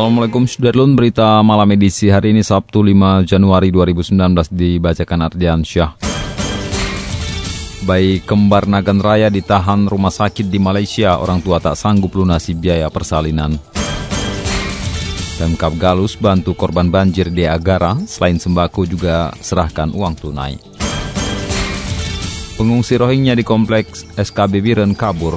Assalamualaikum Sudarlun, berita malam edisi hari ini Sabtu 5 Januari 2019 dibacakan Ardian Syah. Bayi kembar Nagan Raya ditahan rumah sakit di Malaysia, orang tua tak sanggup lunasi biaya persalinan. Pemkap Galus bantu korban banjir di Agara, selain sembako juga serahkan uang tunai. Pengungsi Rohingya di kompleks SKB Biren kabur,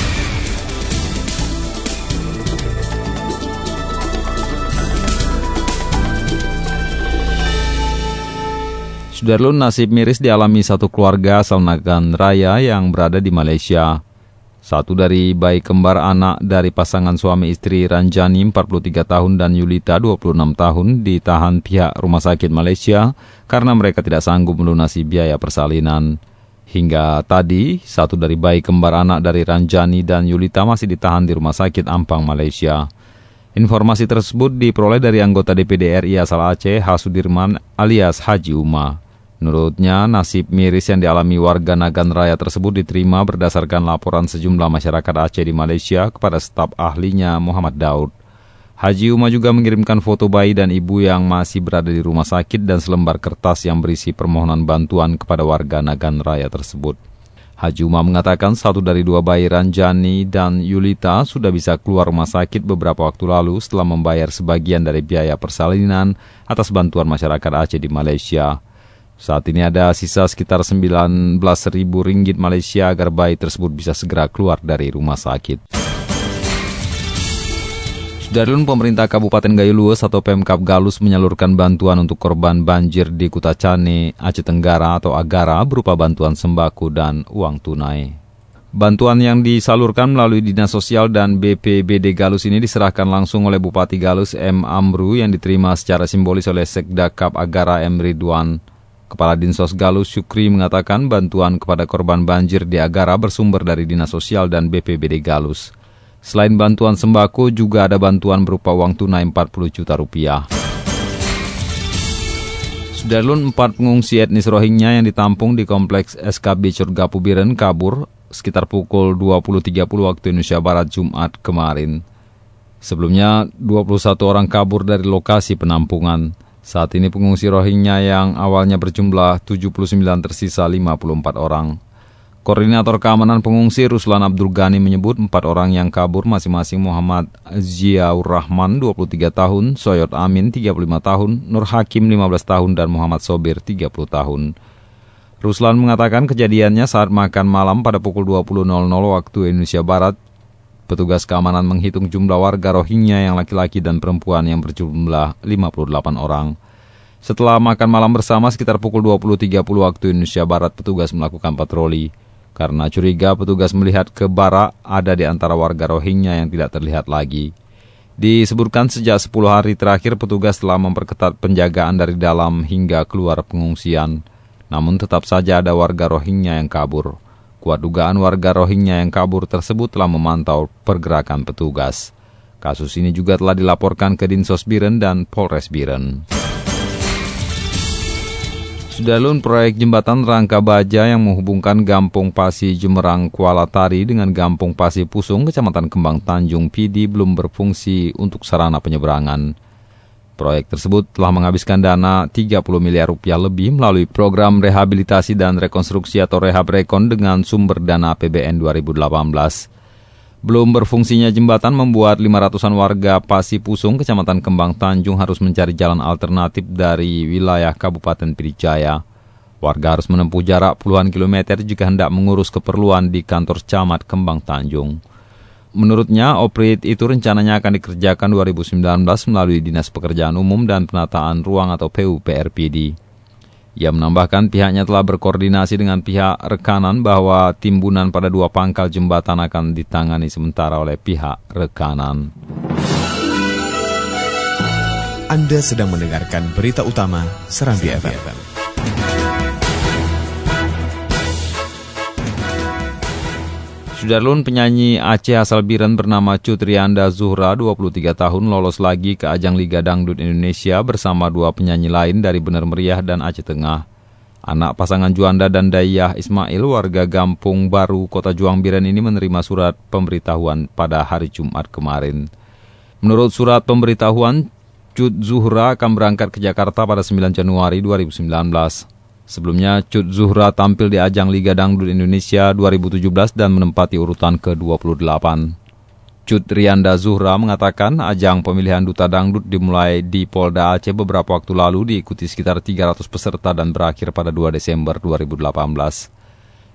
Sudarlun nasib miris dialami satu keluarga asal Nagan Raya yang berada di Malaysia. Satu dari bayi kembar anak dari pasangan suami istri Ranjani 43 tahun dan Yulita 26 tahun ditahan pihak rumah sakit Malaysia karena mereka tidak sanggup melunasi biaya persalinan. Hingga tadi, satu dari bayi kembar anak dari Ranjani dan Yulita masih ditahan di rumah sakit Ampang, Malaysia. Informasi tersebut diperoleh dari anggota DPD RI asal Aceh, Hasudirman alias Haji Umar. Menurutnya, nasib miris yang dialami warga Nagan Raya tersebut diterima berdasarkan laporan sejumlah masyarakat Aceh di Malaysia kepada staf ahlinya Muhammad Daud. Haji Uma juga mengirimkan foto bayi dan ibu yang masih berada di rumah sakit dan selembar kertas yang berisi permohonan bantuan kepada warga Nagan Raya tersebut. Haji Uma mengatakan satu dari dua bayi Ranjani dan Yulita sudah bisa keluar rumah sakit beberapa waktu lalu setelah membayar sebagian dari biaya persalinan atas bantuan masyarakat Aceh di Malaysia. Saat ini ada sisa sekitar 19 ribu ringgit Malaysia agar bayi tersebut bisa segera keluar dari rumah sakit. Darulun pemerintah Kabupaten Gayo Lues atau Pemkap Galus menyalurkan bantuan untuk korban banjir di Kutacane, Aceh Tenggara atau Agara berupa bantuan sembako dan uang tunai. Bantuan yang disalurkan melalui Dinas Sosial dan BPBD Galus ini diserahkan langsung oleh Bupati Galus M. Amru yang diterima secara simbolis oleh Sekda Kap Agara M. Ridwan. Kepala Dinsos Galus Syukri mengatakan bantuan kepada korban banjir di Agara bersumber dari Dinas Sosial dan BPBD Galus. Selain bantuan sembako, juga ada bantuan berupa uang tunai 40 juta rupiah. Sudarlun empat pengungsi etnis Rohingya yang ditampung di kompleks SKB Curga Pubiren kabur sekitar pukul 20.30 waktu Indonesia Barat Jumat kemarin. Sebelumnya, 21 orang kabur dari lokasi penampungan. Saat ini pengungsi Rohingya yang awalnya berjumlah 79 tersisa 54 orang. Koordinator keamanan pengungsi Ruslan Abdul Ghani menyebut empat orang yang kabur masing-masing Muhammad Ziaur Rahman 23 tahun, Soyot Amin 35 tahun, Nur Hakim 15 tahun, dan Muhammad Sobir 30 tahun. Ruslan mengatakan kejadiannya saat makan malam pada pukul 20.00 waktu Indonesia Barat. Petugas keamanan menghitung jumlah warga Rohingya yang laki-laki dan perempuan yang berjumlah 58 orang. Setelah makan malam bersama sekitar pukul 20.30 waktu Indonesia Barat, petugas melakukan patroli. Karena curiga, petugas melihat ke barak ada di antara warga Rohingya yang tidak terlihat lagi. Disebutkan sejak 10 hari terakhir petugas telah memperketat penjagaan dari dalam hingga keluar pengungsian. Namun tetap saja ada warga Rohingya yang kabur. Kuat dugaan warga Rohingya yang kabur tersebut telah memantau pergerakan petugas. Kasus ini juga telah dilaporkan ke Dinsos Biren dan Polres Biren. Sudalun proyek jembatan Rangka Baja yang menghubungkan Gampung Pasi Jemerang Kuala Tari dengan Gampung Pasi Pusung, Kecamatan Kembang Tanjung Pidi belum berfungsi untuk sarana penyeberangan. Proyek tersebut telah menghabiskan dana 30 miliar rupiah lebih melalui program rehabilitasi dan rekonstruksi atau Rehab Rekon dengan sumber dana APBN 2018. Belum berfungsinya jembatan membuat 500-an warga Pasi Pusung, Kecamatan Kembang Tanjung harus mencari jalan alternatif dari wilayah Kabupaten Pidijaya. Warga harus menempuh jarak puluhan kilometer jika hendak mengurus keperluan di kantor camat Kembang Tanjung. Menurutnya, operate itu rencananya akan dikerjakan 2019 melalui Dinas Pekerjaan Umum dan Penataan Ruang atau PUPRPD. Ia menambahkan pihaknya telah berkoordinasi dengan pihak rekanan bahwa timbunan pada dua pangkal jembatan akan ditangani sementara oleh pihak rekanan. Anda sedang mendengarkan berita utama Serambi FM. Sudarlun penyanyi Aceh asal Biren bernama Cutrianda Zuhra, 23 tahun, lolos lagi ke ajang Liga Dangdut Indonesia bersama dua penyanyi lain dari Bener Meriah dan Aceh Tengah. Anak pasangan Juanda dan Dayah Ismail, warga Gampung Baru, Kota Juang Biren ini menerima surat pemberitahuan pada hari Jumat kemarin. Menurut surat pemberitahuan, Cut Zuhra akan berangkat ke Jakarta pada 9 Januari 2019. Sebelumnya, Cut Zuhra tampil di ajang Liga Dangdut Indonesia 2017 dan menempati urutan ke-28. Cut Rianda Zuhra mengatakan ajang pemilihan Duta Dangdut dimulai di Polda Aceh beberapa waktu lalu diikuti sekitar 300 peserta dan berakhir pada 2 Desember 2018.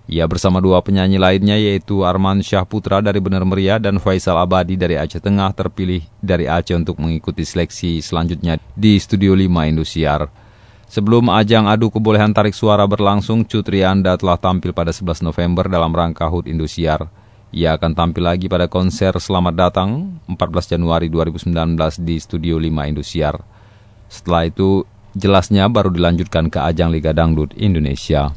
Ia bersama dua penyanyi lainnya yaitu Arman Syah Putra dari Bener Meriah dan Faisal Abadi dari Aceh Tengah terpilih dari Aceh untuk mengikuti seleksi selanjutnya di Studio 5 Indosiar. Sebelum ajang adu kebolehan tarik suara berlangsung, Cutri Anda telah tampil pada 11 November dalam rangka HUT Indosiar. Ia akan tampil lagi pada konser Selamat Datang 14 Januari 2019 di Studio 5 Indosiar. Setelah itu, jelasnya baru dilanjutkan ke ajang Liga Dangdut Indonesia.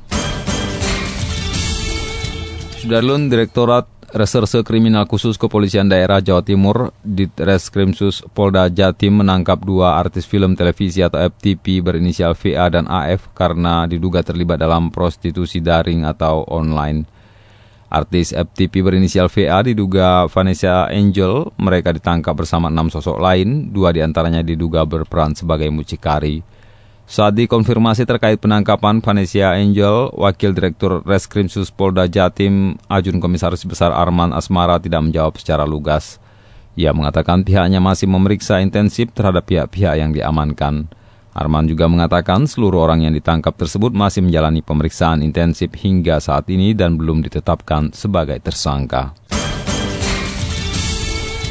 Sudarlun, Direktorat Reserse Kriminal Khusus Kepolisian Daerah Jawa Timur di Reskrimsus Polda Jatim menangkap dua artis film televisi atau FTP berinisial VA dan AF karena diduga terlibat dalam prostitusi daring atau online. Artis FTP berinisial VA diduga Vanessa Angel, mereka ditangkap bersama enam sosok lain, dua di antaranya diduga berperan sebagai mucikari. Saat dikonfirmasi terkait penangkapan Vanessa Angel, Wakil Direktur Reskrim Sus Polda Jatim, Ajun Komisaris Besar Arman Asmara tidak menjawab secara lugas. Ia mengatakan pihaknya masih memeriksa intensif terhadap pihak-pihak yang diamankan. Arman juga mengatakan seluruh orang yang ditangkap tersebut masih menjalani pemeriksaan intensif hingga saat ini dan belum ditetapkan sebagai tersangka.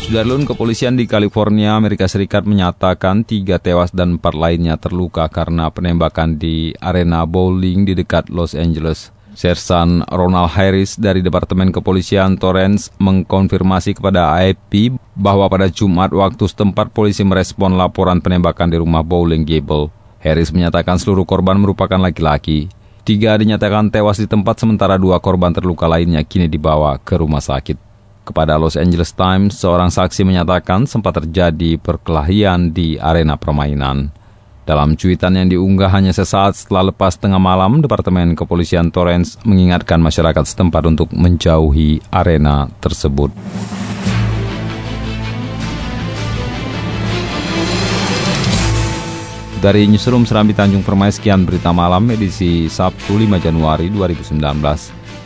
Sudarlun, kepolisian di California, Amerika Serikat menyatakan tiga tewas dan empat lainnya terluka karena penembakan di arena bowling di dekat Los Angeles. Sersan Ronald Harris dari Departemen Kepolisian Torrance mengkonfirmasi kepada AFP bahwa pada Jumat waktu setempat polisi merespon laporan penembakan di rumah bowling Gable. Harris menyatakan seluruh korban merupakan laki-laki. Tiga dinyatakan tewas di tempat sementara dua korban terluka lainnya kini dibawa ke rumah sakit. Kepada Los Angeles Times, seorang saksi menyatakan sempat terjadi perkelahian di arena permainan. Dalam cuitan yang diunggah hanya sesaat setelah lepas tengah malam, Departemen Kepolisian Torrance mengingatkan masyarakat setempat untuk menjauhi arena tersebut. Dari Newsroom Serambi Tanjung Permai, sekian berita malam edisi Sabtu 5 Januari 2019.